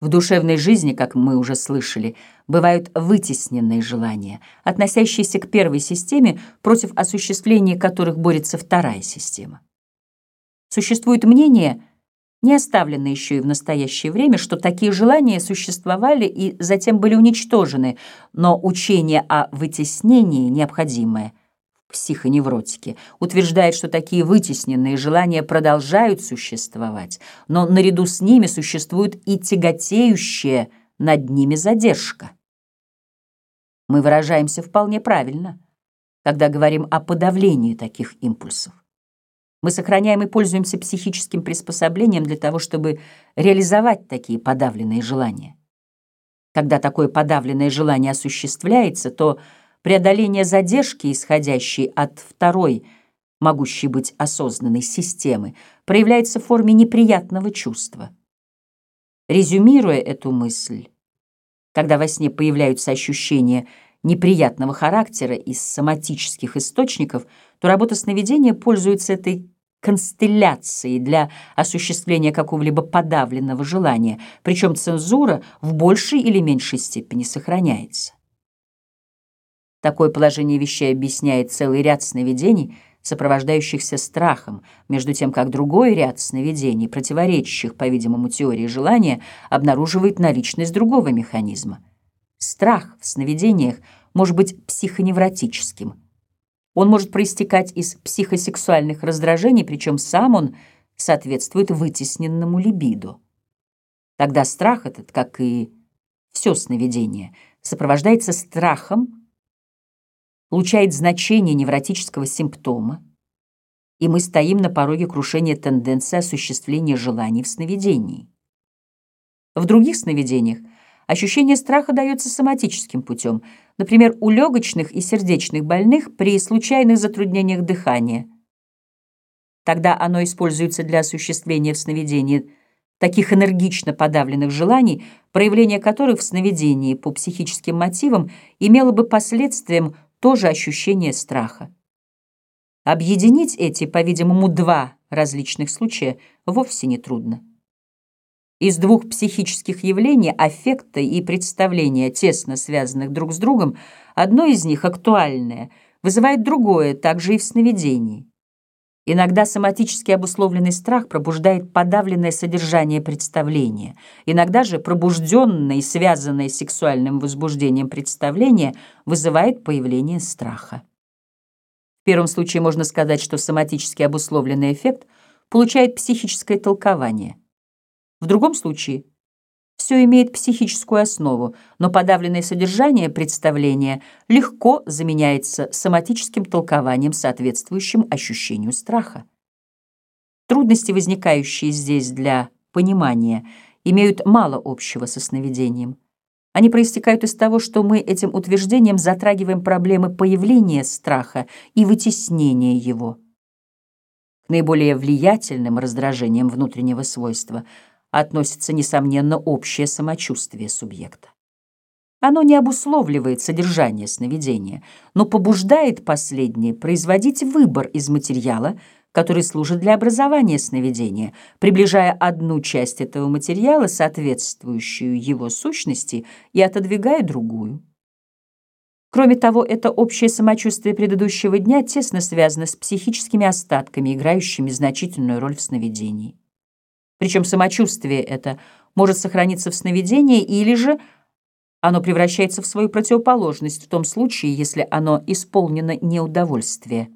В душевной жизни, как мы уже слышали, бывают вытесненные желания, относящиеся к первой системе, против осуществления которых борется вторая система. Существует мнение, не оставленное еще и в настоящее время, что такие желания существовали и затем были уничтожены, но учение о вытеснении необходимое психоневротики, утверждает, что такие вытесненные желания продолжают существовать, но наряду с ними существует и тяготеющая над ними задержка. Мы выражаемся вполне правильно, когда говорим о подавлении таких импульсов. Мы сохраняем и пользуемся психическим приспособлением для того, чтобы реализовать такие подавленные желания. Когда такое подавленное желание осуществляется, то преодоление задержки, исходящей от второй, могущей быть осознанной системы, проявляется в форме неприятного чувства. Резюмируя эту мысль, когда во сне появляются ощущения неприятного характера из соматических источников, то работа сновидения пользуется этой констелляцией для осуществления какого-либо подавленного желания, причем цензура в большей или меньшей степени сохраняется. Такое положение вещей объясняет целый ряд сновидений, сопровождающихся страхом, между тем как другой ряд сновидений, противоречащих, по-видимому, теории желания, обнаруживает наличность другого механизма. Страх в сновидениях может быть психоневротическим. Он может проистекать из психосексуальных раздражений, причем сам он соответствует вытесненному либидо. Тогда страх этот, как и все сновидение, сопровождается страхом, получает значение невротического симптома, и мы стоим на пороге крушения тенденции осуществления желаний в сновидении. В других сновидениях ощущение страха дается соматическим путем, например, у легочных и сердечных больных при случайных затруднениях дыхания. Тогда оно используется для осуществления в сновидении таких энергично подавленных желаний, проявление которых в сновидении по психическим мотивам имело бы последствием тоже ощущение страха. Объединить эти, по-видимому, два различных случая вовсе не трудно. Из двух психических явлений, аффекта и представления, тесно связанных друг с другом, одно из них, актуальное, вызывает другое, также и в сновидении. Иногда соматически обусловленный страх пробуждает подавленное содержание представления. Иногда же пробужденное и связанное с сексуальным возбуждением представление вызывает появление страха. В первом случае можно сказать, что соматически обусловленный эффект получает психическое толкование. В другом случае – все имеет психическую основу, но подавленное содержание представления легко заменяется соматическим толкованием, соответствующим ощущению страха. Трудности, возникающие здесь для понимания, имеют мало общего со сновидением. Они проистекают из того, что мы этим утверждением затрагиваем проблемы появления страха и вытеснения его. К наиболее влиятельным раздражениям внутреннего свойства – относится, несомненно, общее самочувствие субъекта. Оно не обусловливает содержание сновидения, но побуждает последнее производить выбор из материала, который служит для образования сновидения, приближая одну часть этого материала, соответствующую его сущности, и отодвигая другую. Кроме того, это общее самочувствие предыдущего дня тесно связано с психическими остатками, играющими значительную роль в сновидении. Причем самочувствие это может сохраниться в сновидении или же оно превращается в свою противоположность в том случае, если оно исполнено неудовольствие.